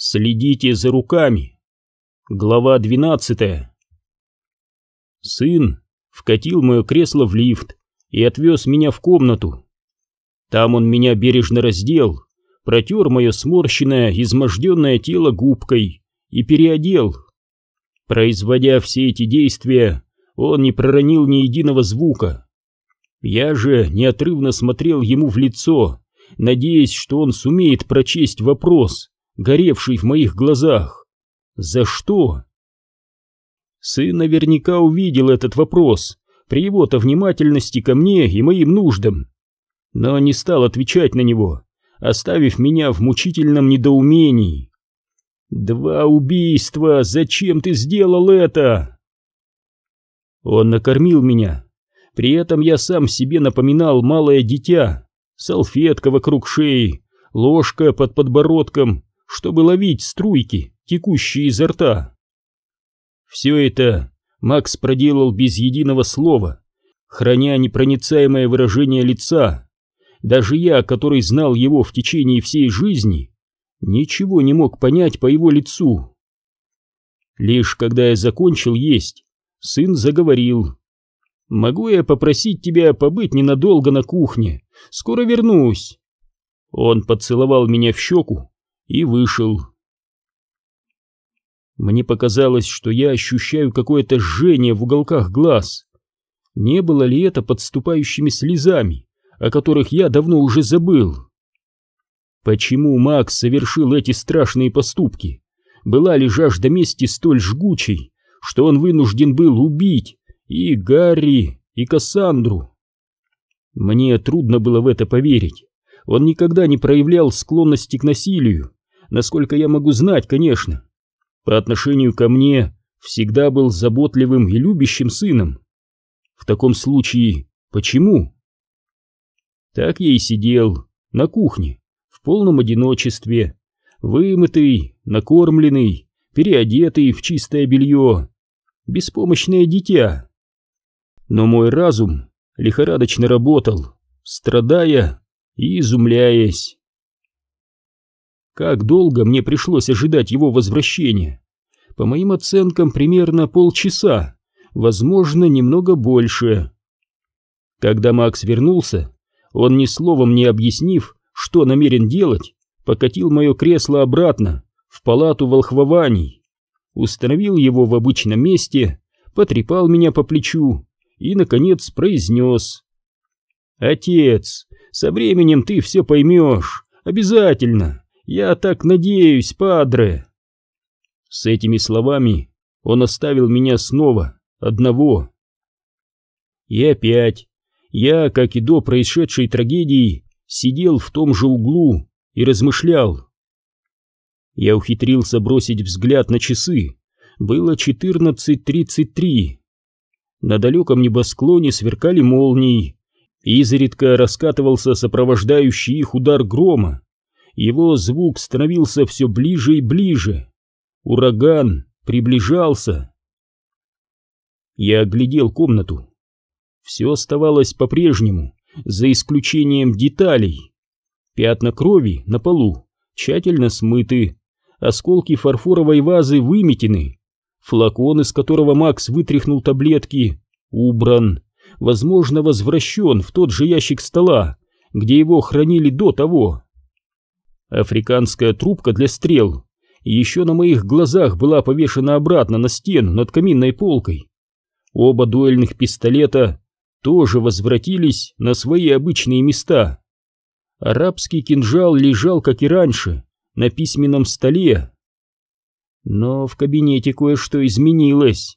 Следите за руками. Глава 12. Сын вкатил мое кресло в лифт и отвез меня в комнату. Там он меня бережно раздел, протер мое сморщенное, изможденное тело губкой и переодел. Производя все эти действия, он не проронил ни единого звука. Я же неотрывно смотрел ему в лицо, надеясь, что он сумеет прочесть вопрос, горевший в моих глазах. За что? Сын наверняка увидел этот вопрос при его-то внимательности ко мне и моим нуждам, но не стал отвечать на него, оставив меня в мучительном недоумении. «Два убийства! Зачем ты сделал это?» Он накормил меня. При этом я сам себе напоминал малое дитя. Салфетка вокруг шеи, ложка под подбородком, чтобы ловить струйки, текущие изо рта. Все это Макс проделал без единого слова, храня непроницаемое выражение лица. Даже я, который знал его в течение всей жизни, ничего не мог понять по его лицу. Лишь когда я закончил есть, сын заговорил. «Могу я попросить тебя побыть ненадолго на кухне? Скоро вернусь». Он поцеловал меня в щеку и вышел. Мне показалось, что я ощущаю какое-то жжение в уголках глаз. Не было ли это подступающими слезами, о которых я давно уже забыл? Почему Макс совершил эти страшные поступки? Была ли жажда мести столь жгучей, что он вынужден был убить и Гарри, и Кассандру? Мне трудно было в это поверить. Он никогда не проявлял склонности к насилию, насколько я могу знать, конечно по отношению ко мне всегда был заботливым и любящим сыном. В таком случае, почему? Так я и сидел на кухне, в полном одиночестве, вымытый, накормленный, переодетый в чистое белье, беспомощное дитя. Но мой разум лихорадочно работал, страдая и изумляясь. Как долго мне пришлось ожидать его возвращения? По моим оценкам, примерно полчаса, возможно, немного больше. Когда Макс вернулся, он ни словом не объяснив, что намерен делать, покатил мое кресло обратно, в палату волхвований, установил его в обычном месте, потрепал меня по плечу и, наконец, произнес. «Отец, со временем ты все поймешь, обязательно!» Я так надеюсь, падре. С этими словами он оставил меня снова, одного. И опять я, как и до происшедшей трагедии, сидел в том же углу и размышлял. Я ухитрился бросить взгляд на часы. Было 14.33. На далеком небосклоне сверкали молнии, изредка раскатывался сопровождающий их удар грома. Его звук становился все ближе и ближе. Ураган приближался. Я оглядел комнату. Все оставалось по-прежнему, за исключением деталей. Пятна крови на полу тщательно смыты, осколки фарфоровой вазы выметены, флакон, из которого Макс вытряхнул таблетки, убран, возможно, возвращен в тот же ящик стола, где его хранили до того. Африканская трубка для стрел еще на моих глазах была повешена обратно на стену над каминной полкой. Оба дуэльных пистолета тоже возвратились на свои обычные места. Арабский кинжал лежал, как и раньше, на письменном столе. Но в кабинете кое-что изменилось.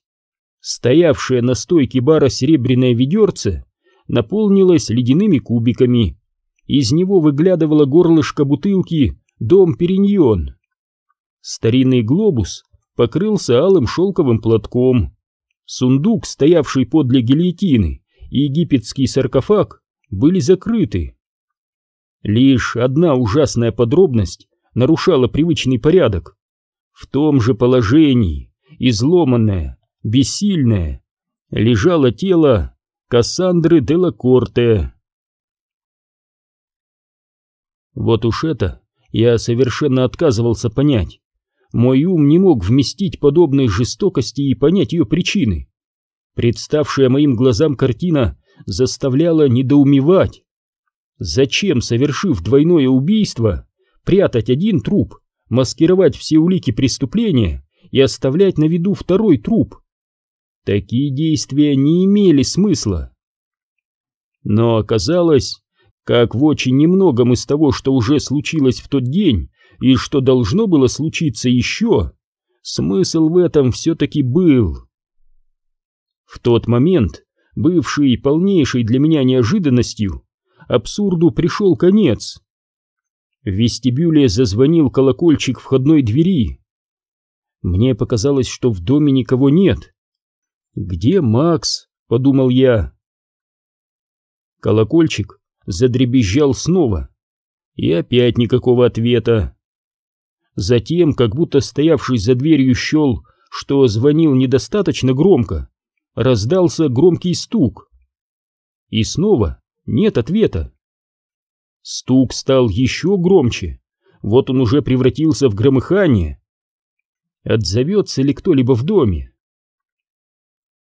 Стоявшее на стойке бара серебряное ведерце наполнилось ледяными кубиками, из него выглядывало горлышко бутылки «Дом Периньон». Старинный глобус покрылся алым шелковым платком. Сундук, стоявший подле гильотины, и египетский саркофаг были закрыты. Лишь одна ужасная подробность нарушала привычный порядок. В том же положении, изломанное, бессильное, лежало тело Кассандры де ла Корте. Вот уж это я совершенно отказывался понять. мой ум не мог вместить подобной жестокости и понять ее причины. Представшая моим глазам картина заставляла недоумевать. Зачем, совершив двойное убийство, прятать один труп, маскировать все улики преступления и оставлять на виду второй труп? Такие действия не имели смысла. Но оказалось, как в очень немногом из того, что уже случилось в тот день и что должно было случиться еще, смысл в этом все-таки был. В тот момент, бывший полнейшей для меня неожиданностью, абсурду пришел конец. В вестибюле зазвонил колокольчик входной двери. Мне показалось, что в доме никого нет. «Где Макс?» — подумал я. Колокольчик задребезжал снова. И опять никакого ответа. Затем, как будто стоявший за дверью щел, что звонил недостаточно громко, раздался громкий стук. И снова нет ответа. Стук стал еще громче, вот он уже превратился в громыхание. Отзовется ли кто-либо в доме?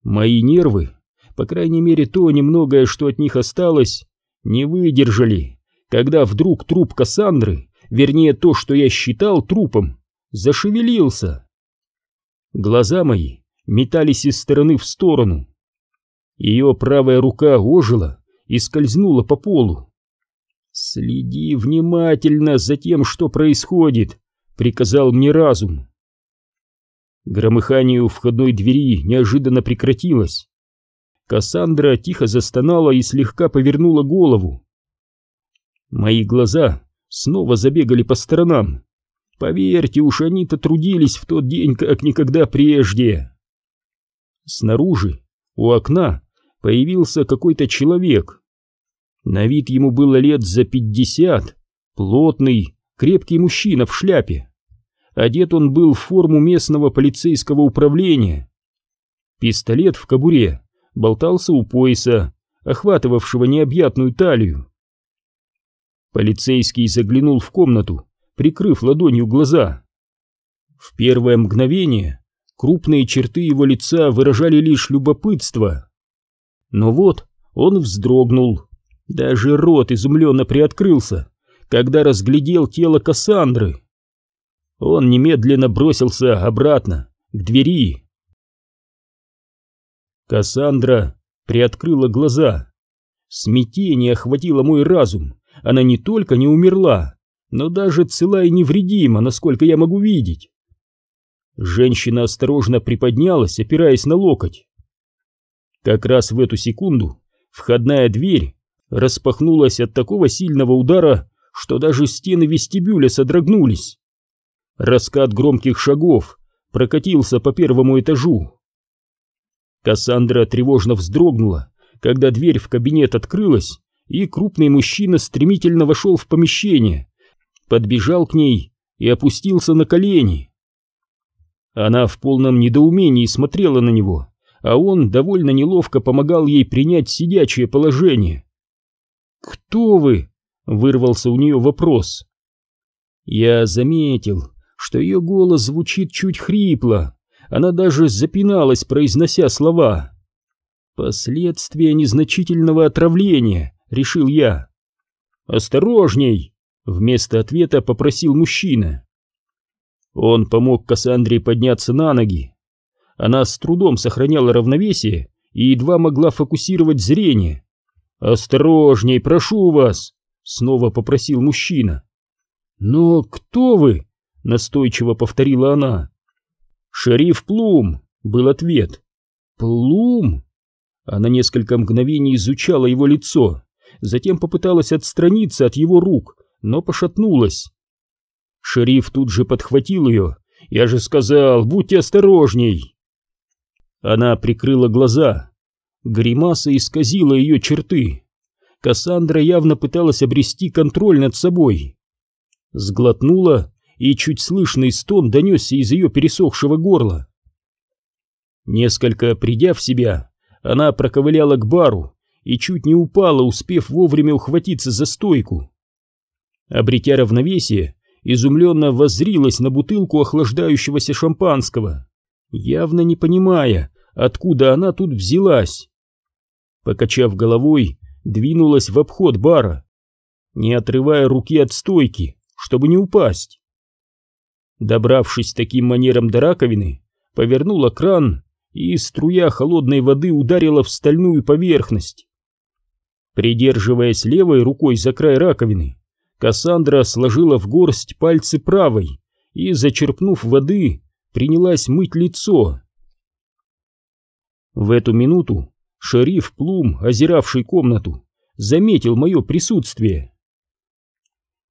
Мои нервы, по крайней мере то немногое, что от них осталось, не выдержали, когда вдруг труп Кассандры, вернее то, что я считал трупом, зашевелился. Глаза мои метались из стороны в сторону. Ее правая рука ожила и скользнула по полу. «Следи внимательно за тем, что происходит», — приказал мне разум. Громыхание у входной двери неожиданно прекратилось. Кассандра тихо застонала и слегка повернула голову. Мои глаза снова забегали по сторонам. Поверьте уж, они-то трудились в тот день как никогда прежде. Снаружи, у окна, появился какой-то человек. На вид ему было лет за пятьдесят, плотный, крепкий мужчина в шляпе. Одет он был в форму местного полицейского управления. Пистолет в кобуре болтался у пояса, охватывавшего необъятную талию. Полицейский заглянул в комнату, прикрыв ладонью глаза. В первое мгновение крупные черты его лица выражали лишь любопытство. Но вот он вздрогнул, даже рот изумленно приоткрылся, когда разглядел тело Кассандры. Он немедленно бросился обратно, к двери. Кассандра приоткрыла глаза. Смятение охватило мой разум. Она не только не умерла, но даже цела и невредима, насколько я могу видеть. Женщина осторожно приподнялась, опираясь на локоть. Как раз в эту секунду входная дверь распахнулась от такого сильного удара, что даже стены вестибюля содрогнулись. Раскат громких шагов прокатился по первому этажу. Кассандра тревожно вздрогнула, когда дверь в кабинет открылась, и крупный мужчина стремительно вошел в помещение, подбежал к ней и опустился на колени. Она в полном недоумении смотрела на него, а он довольно неловко помогал ей принять сидячее положение. «Кто вы?» — вырвался у нее вопрос. Я заметил, что ее голос звучит чуть хрипло, она даже запиналась, произнося слова. «Последствия незначительного отравления», — решил я. «Осторожней!» — вместо ответа попросил мужчина. Он помог Кассандре подняться на ноги. Она с трудом сохраняла равновесие и едва могла фокусировать зрение. «Осторожней, прошу вас!» — снова попросил мужчина. «Но кто вы?» — настойчиво повторила она. «Шериф Плум!» — был ответ. «Плум?» Она несколько мгновений изучала его лицо, затем попыталась отстраниться от его рук, но пошатнулась. Шериф тут же подхватил ее. «Я же сказал, будьте осторожней!» Она прикрыла глаза. Гримаса исказила ее черты. Кассандра явно пыталась обрести контроль над собой. Сглотнула, и чуть слышный стон донесся из ее пересохшего горла. Несколько придя в себя, она проковыляла к бару и чуть не упала, успев вовремя ухватиться за стойку. Обретя равновесие, изумленно воззрилась на бутылку охлаждающегося шампанского, явно не понимая, откуда она тут взялась. Покачав головой, двинулась в обход бара, не отрывая руки от стойки, чтобы не упасть. Добравшись таким манером до раковины, повернула кран, и струя холодной воды ударила в стальную поверхность. Придерживаясь левой рукой за край раковины, Кассандра сложила в горсть пальцы правой и, зачерпнув воды, принялась мыть лицо. В эту минуту шериф Плум, озиравший комнату, заметил мое присутствие.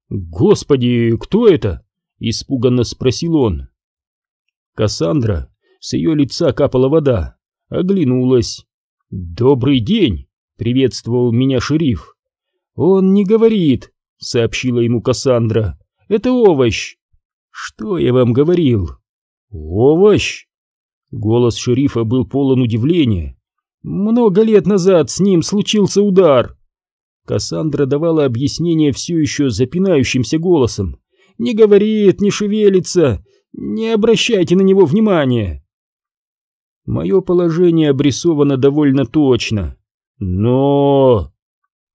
«Господи, кто это?» — испуганно спросил он. Кассандра, с ее лица капала вода, оглянулась. «Добрый день!» — приветствовал меня шериф. «Он не говорит», — сообщила ему Кассандра. «Это овощ». «Что я вам говорил?» «Овощ?» Голос шерифа был полон удивления. «Много лет назад с ним случился удар». Кассандра давала объяснение все еще запинающимся голосом. «Не говорит, не шевелится, не обращайте на него внимания». Мое положение обрисовано довольно точно. Но...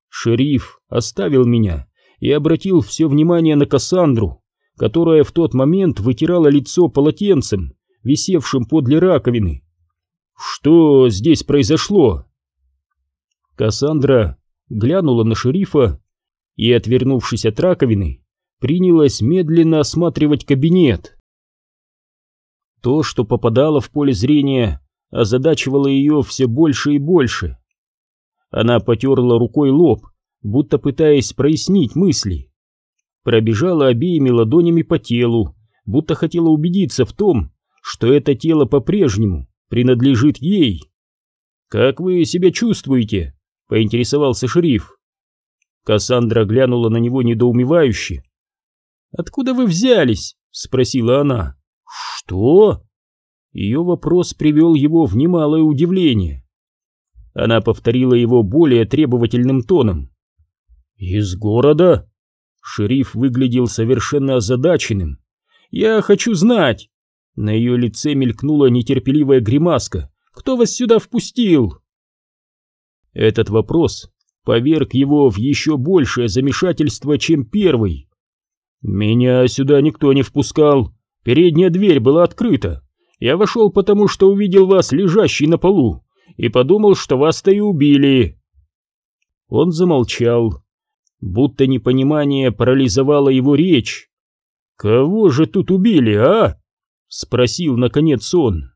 Шериф оставил меня и обратил все внимание на Кассандру, которая в тот момент вытирала лицо полотенцем, висевшим подле раковины. Что здесь произошло? Кассандра глянула на шерифа и, отвернувшись от раковины, принялась медленно осматривать кабинет. То, что попадало в поле зрения, озадачивало ее все больше и больше. Она потерла рукой лоб, будто пытаясь прояснить мысли. Пробежала обеими ладонями по телу, будто хотела убедиться в том, что это тело по-прежнему принадлежит ей. «Как вы себя чувствуете?» — поинтересовался шериф. Кассандра глянула на него недоумевающе. «Откуда вы взялись?» — спросила она. «Что?» Ее вопрос привел его в немалое удивление. Она повторила его более требовательным тоном. «Из города?» Шериф выглядел совершенно озадаченным. «Я хочу знать!» На ее лице мелькнула нетерпеливая гримаска. «Кто вас сюда впустил?» Этот вопрос поверг его в еще большее замешательство, чем первый. «Меня сюда никто не впускал. Передняя дверь была открыта. Я вошел потому, что увидел вас лежащий на полу и подумал, что вас-то и убили». Он замолчал, будто непонимание парализовало его речь. «Кого же тут убили, а?» — спросил наконец он.